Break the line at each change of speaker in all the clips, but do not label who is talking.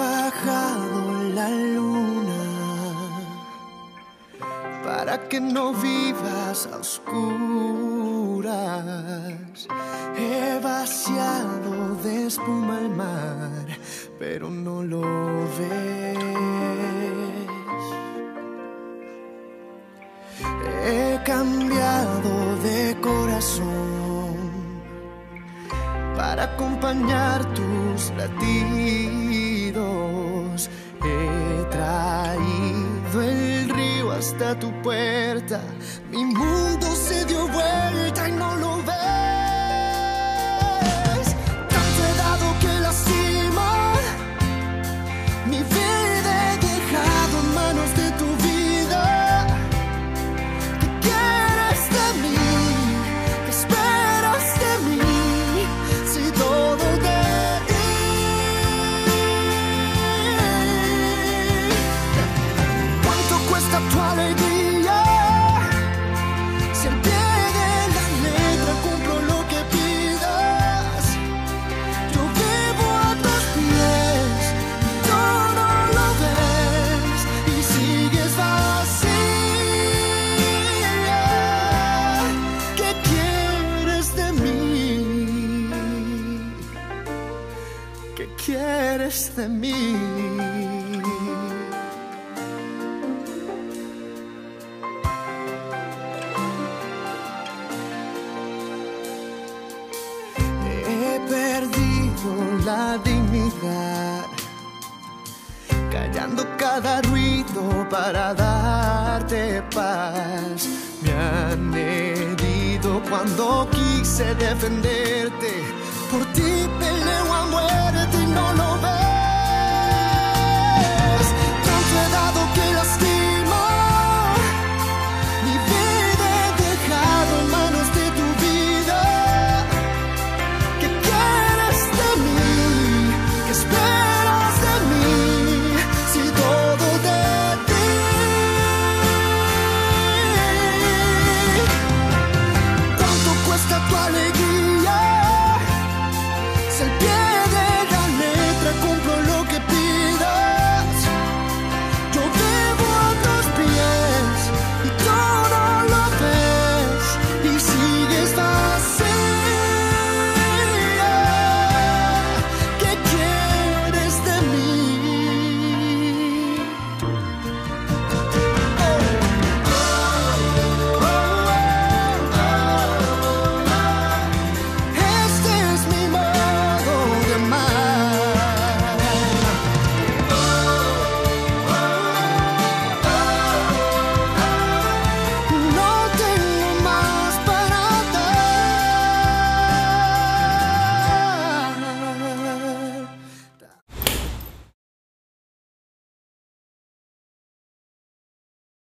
bajado la luna para que no vivas a oscuras. He vaciado de espuma al mar, pero no lo ves. He cambiado de corazón para acompañar tus latidos He traído el río hasta tu puerta. Mi mundo se dio vuelta y no lo veo. de mí. He perdido la dignidad, callando cada ruido para darte paz. Me han herido cuando quise defenderte, por ti peleo a muerte.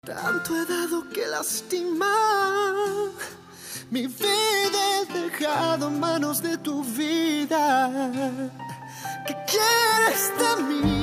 Tanto he dado que lastimar. Mi vida he dejado manos de tu vida. ¿Qué quieres de mí?